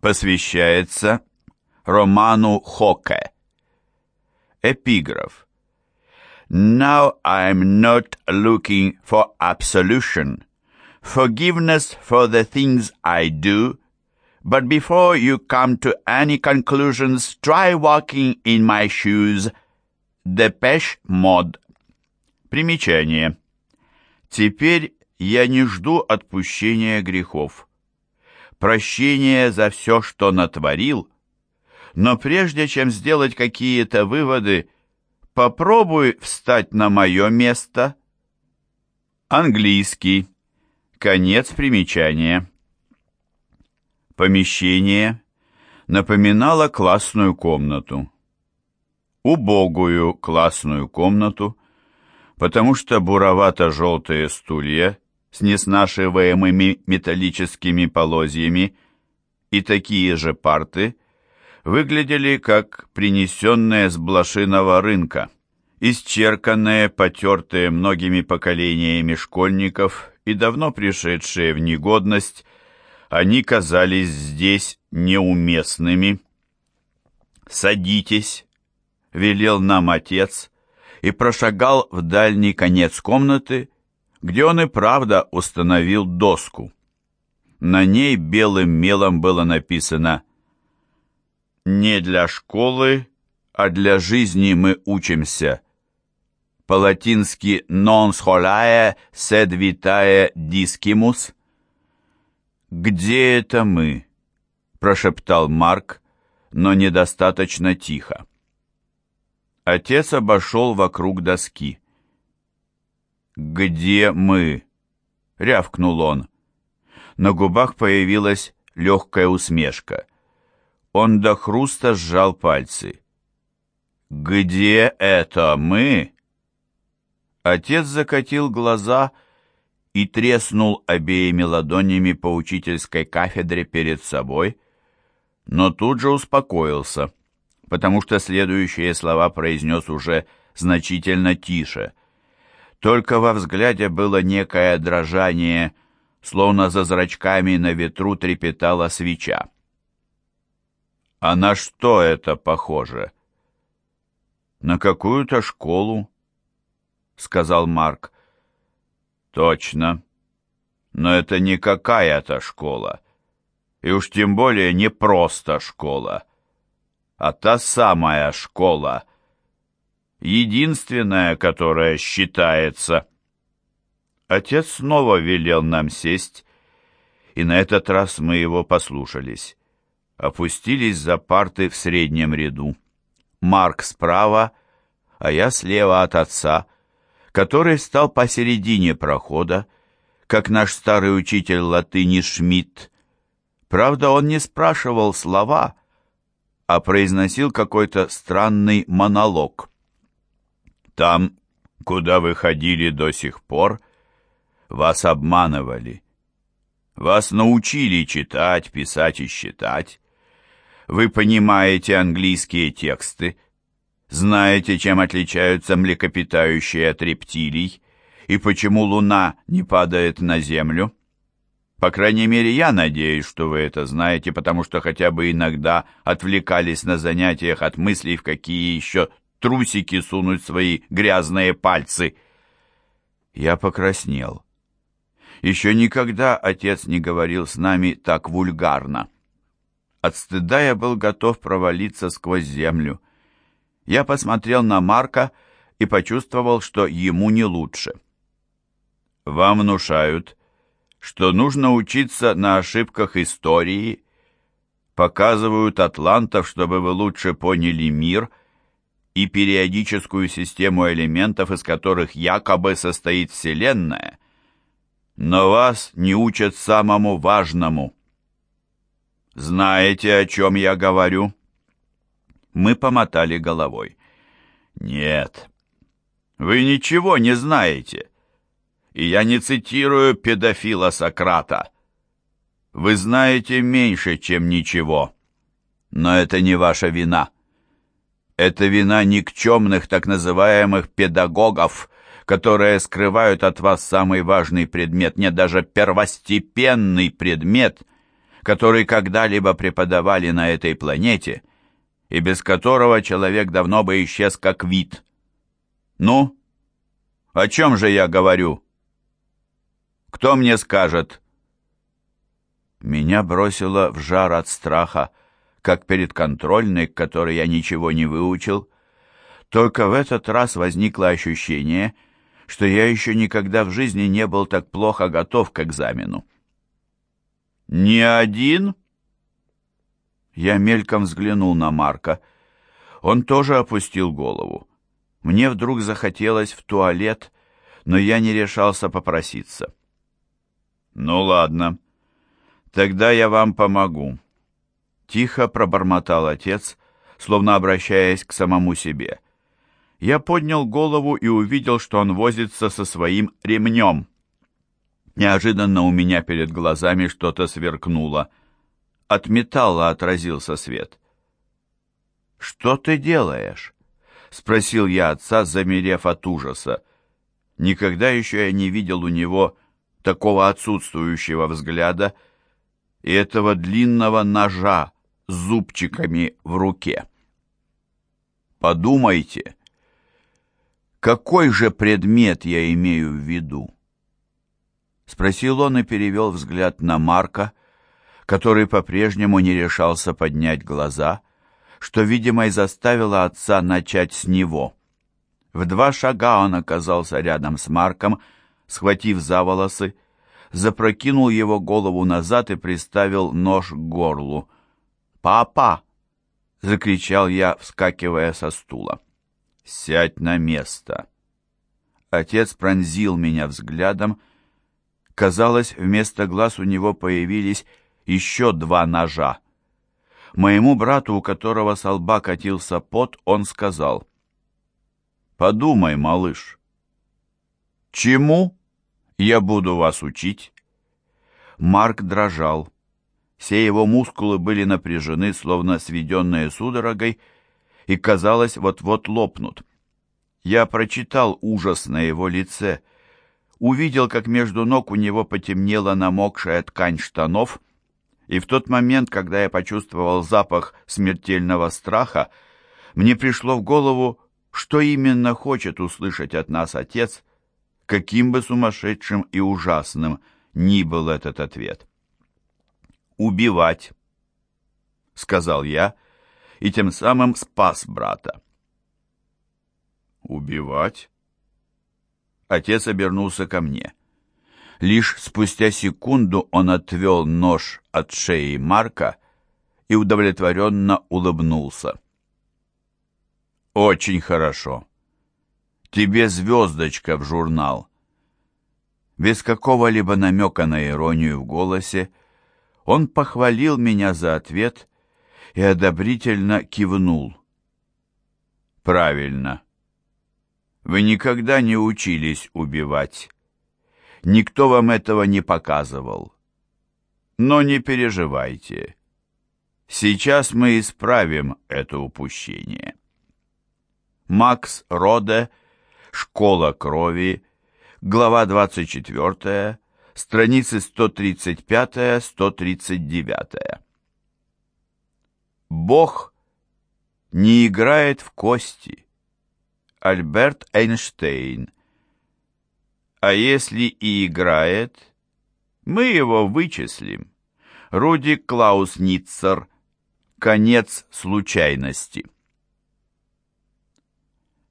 посвящается Роману Хоке. Эпиграф. Now I'm not looking for absolution, forgiveness for the things I do, but before you come to any conclusions, try walking in my shoes. Депеш Мод. Примечание. Теперь я не жду отпущения грехов, прощения за все, что натворил, но прежде чем сделать какие-то выводы, попробуй встать на мое место. Английский. Конец примечания. Помещение напоминало классную комнату. Убогую классную комнату, потому что буровато-желтые стулья с неснашиваемыми металлическими полозьями и такие же парты выглядели как принесенные с блошиного рынка, исчерканные, потертые многими поколениями школьников и давно пришедшие в негодность, они казались здесь неуместными. «Садитесь», — велел нам отец, и прошагал в дальний конец комнаты, где он и правда установил доску. На ней белым мелом было написано «Не для школы, а для жизни мы учимся». По-латински «non scholae sed vitae discimus». «Где это мы?» – прошептал Марк, но недостаточно тихо. Отец обошел вокруг доски. «Где мы?» — рявкнул он. На губах появилась легкая усмешка. Он до хруста сжал пальцы. «Где это мы?» Отец закатил глаза и треснул обеими ладонями по учительской кафедре перед собой, но тут же успокоился, потому что следующие слова произнес уже значительно тише — только во взгляде было некое дрожание, словно за зрачками на ветру трепетала свеча. «А на что это похоже?» «На какую-то школу», — сказал Марк. «Точно. Но это не какая-то школа. И уж тем более не просто школа, а та самая школа, единственная, которая считается. Отец снова велел нам сесть, и на этот раз мы его послушались. Опустились за парты в среднем ряду. Марк справа, а я слева от отца, который стал посередине прохода, как наш старый учитель латыни Шмидт. Правда, он не спрашивал слова, а произносил какой-то странный монолог. Там, куда вы ходили до сих пор, вас обманывали. Вас научили читать, писать и считать. Вы понимаете английские тексты, знаете, чем отличаются млекопитающие от рептилий и почему луна не падает на землю. По крайней мере, я надеюсь, что вы это знаете, потому что хотя бы иногда отвлекались на занятиях от мыслей, в какие еще трусики сунуть свои грязные пальцы. Я покраснел. Еще никогда отец не говорил с нами так вульгарно. От стыда я был готов провалиться сквозь землю. Я посмотрел на Марка и почувствовал, что ему не лучше. «Вам внушают, что нужно учиться на ошибках истории, показывают атлантов, чтобы вы лучше поняли мир и периодическую систему элементов, из которых якобы состоит Вселенная, но вас не учат самому важному. Знаете, о чем я говорю? Мы помотали головой. Нет, вы ничего не знаете. И я не цитирую педофила Сократа. Вы знаете меньше, чем ничего. Но это не ваша вина. Это вина никчемных так называемых педагогов, которые скрывают от вас самый важный предмет, не даже первостепенный предмет, который когда-либо преподавали на этой планете, и без которого человек давно бы исчез как вид. Ну, о чем же я говорю? Кто мне скажет?» Меня бросило в жар от страха, как перед контрольной, к которой я ничего не выучил. Только в этот раз возникло ощущение, что я еще никогда в жизни не был так плохо готов к экзамену. «Не один?» Я мельком взглянул на Марка. Он тоже опустил голову. Мне вдруг захотелось в туалет, но я не решался попроситься. «Ну ладно, тогда я вам помогу», — тихо пробормотал отец, словно обращаясь к самому себе. Я поднял голову и увидел, что он возится со своим ремнем. Неожиданно у меня перед глазами что-то сверкнуло. От металла отразился свет. «Что ты делаешь?» — спросил я отца, замерев от ужаса. Никогда еще я не видел у него такого отсутствующего взгляда и этого длинного ножа зубчиками в руке. Подумайте, какой же предмет я имею в виду? Спросил он и перевел взгляд на Марка, который по-прежнему не решался поднять глаза, что, видимо, и заставило отца начать с него. В два шага он оказался рядом с Марком, схватив за волосы, запрокинул его голову назад и приставил нож к горлу. «Папа!» — закричал я, вскакивая со стула. «Сядь на место!» Отец пронзил меня взглядом. Казалось, вместо глаз у него появились еще два ножа. Моему брату, у которого с лба катился пот, он сказал, «Подумай, малыш, чему я буду вас учить?» Марк дрожал. Все его мускулы были напряжены, словно сведенные судорогой, и, казалось, вот-вот лопнут. Я прочитал ужас на его лице, увидел, как между ног у него потемнела намокшая ткань штанов, и в тот момент, когда я почувствовал запах смертельного страха, мне пришло в голову, что именно хочет услышать от нас отец, каким бы сумасшедшим и ужасным ни был этот ответ. «Убивать», — сказал я, и тем самым спас брата. «Убивать?» Отец обернулся ко мне. Лишь спустя секунду он отвел нож от шеи Марка и удовлетворенно улыбнулся. «Очень хорошо. Тебе звездочка в журнал». Без какого-либо намека на иронию в голосе он похвалил меня за ответ и одобрительно кивнул. «Правильно. Вы никогда не учились убивать». Никто вам этого не показывал. Но не переживайте. Сейчас мы исправим это упущение. Макс Роде, «Школа крови», глава 24, страницы 135-139. Бог не играет в кости. Альберт Эйнштейн а если и играет, мы его вычислим. Руди Клаус Ниццер. Конец случайности.